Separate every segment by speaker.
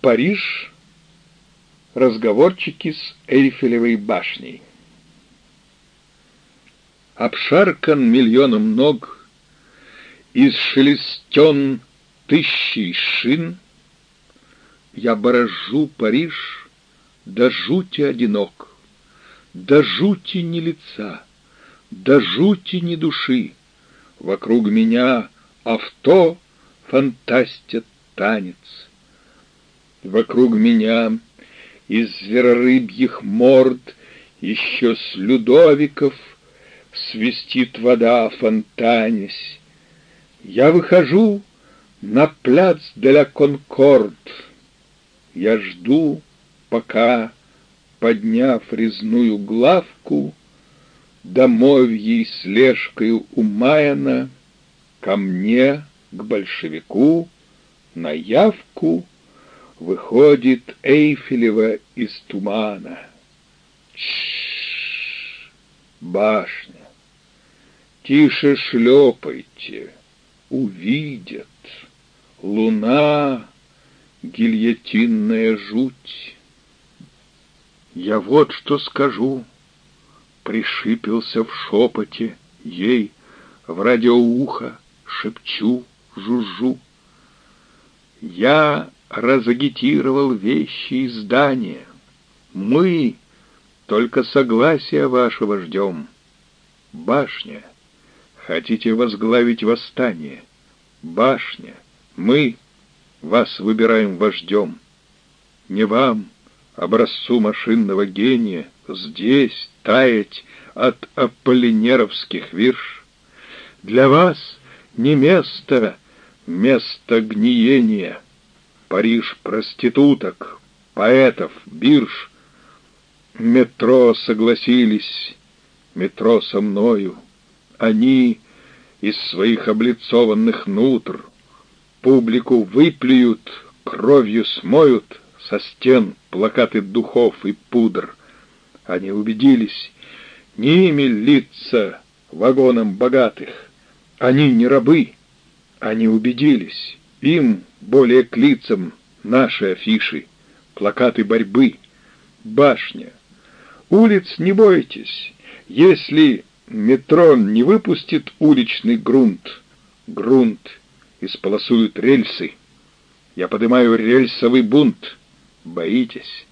Speaker 1: Париж. Разговорчики с Эйфелевой башней. Обшаркан миллионом ног, Исшелестен тысячей шин, Я борожу Париж, до жути одинок, До жути ни лица, до жути ни души. Вокруг меня авто фантастят танец. Вокруг меня из зверорыбьих морд Еще с Людовиков свистит вода фонтанясь. Я выхожу на пляц для Конкорд. Я жду, пока, подняв резную главку, Домой ей слежкою умаяна, Ко мне, к большевику, на явку Выходит Эйфелева из тумана. Чш, башня, тише шлепайте, увидят. Луна, гильотинная жуть. Я вот что скажу, пришипился в шепоте ей, в радиоухо шепчу, жужжу. Я разагитировал вещи и здания. Мы только согласия вашего ждем. Башня, хотите возглавить восстание? Башня, мы вас выбираем вождем. Не вам, образцу машинного гения, здесь таять от аполлинеровских вирш. Для вас не место, место гниения — Париж проституток, поэтов, бирж. Метро согласились, метро со мною. Они из своих облицованных нутр публику выплюют, кровью смоют со стен плакаты духов и пудр. Они убедились, не ими лица вагоном богатых. Они не рабы, они убедились, им более к лицам наши афиши, плакаты борьбы, башня. Улиц не бойтесь, если метрон не выпустит уличный грунт, грунт исполосуют рельсы. Я поднимаю рельсовый бунт. Боитесь?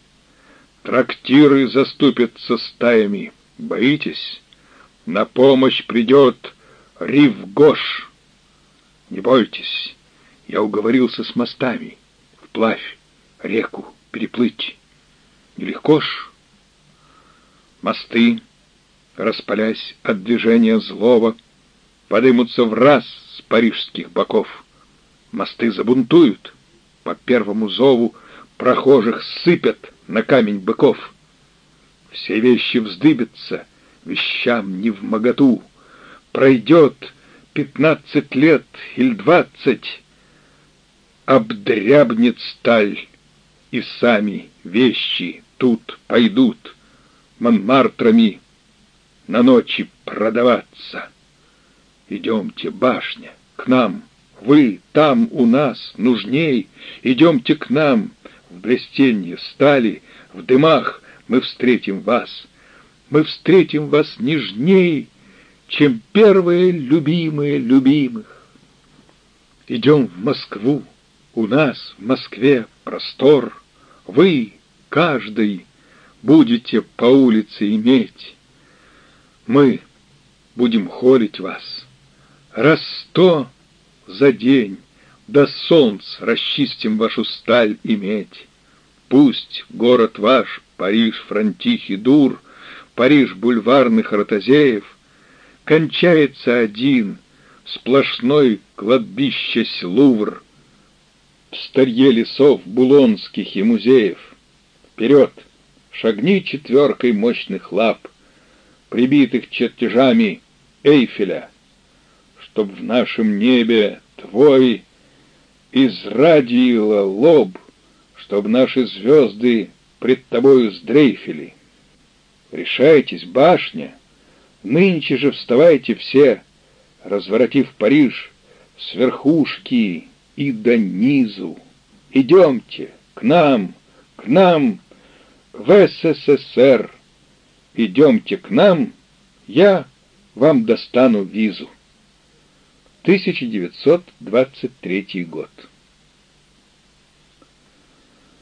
Speaker 1: Трактиры заступятся стаями. Боитесь? На помощь придет Ривгош. Не бойтесь. Я уговорился с мостами, вплавь, реку переплыть. Нелегко ж. Мосты, распалясь от движения злого, подымутся в раз с парижских боков. Мосты забунтуют, по первому зову прохожих сыпят на камень быков. Все вещи вздыбятся, вещам не в моготу. Пройдет пятнадцать лет или двадцать, обдрябнет сталь, и сами вещи тут пойдут Монмартрами на ночи продаваться. Идемте, башня, к нам, вы там у нас нужней, идемте к нам, в блестенье стали, в дымах мы встретим вас. Мы встретим вас нежней, чем первые любимые любимых. Идем в Москву, у нас в Москве простор, Вы, каждый, будете по улице иметь. Мы будем холить вас. Раз сто за день до солнц расчистим вашу сталь иметь. Пусть город ваш, Париж, Франтихи, Дур, Париж бульварных ротозеев, Кончается один, сплошной кладбищесь Лувр, старье лесов булонских и музеев. Вперед! Шагни четверкой мощных лап, прибитых чертежами Эйфеля, чтоб в нашем небе твой израдиило лоб, чтоб наши звезды пред тобою сдрейфили. Решайтесь, башня, нынче же вставайте все, разворотив Париж с верхушки и до низу. Идемте, К нам, к нам, в СССР. Идемте к нам, я вам достану визу. 1923 год.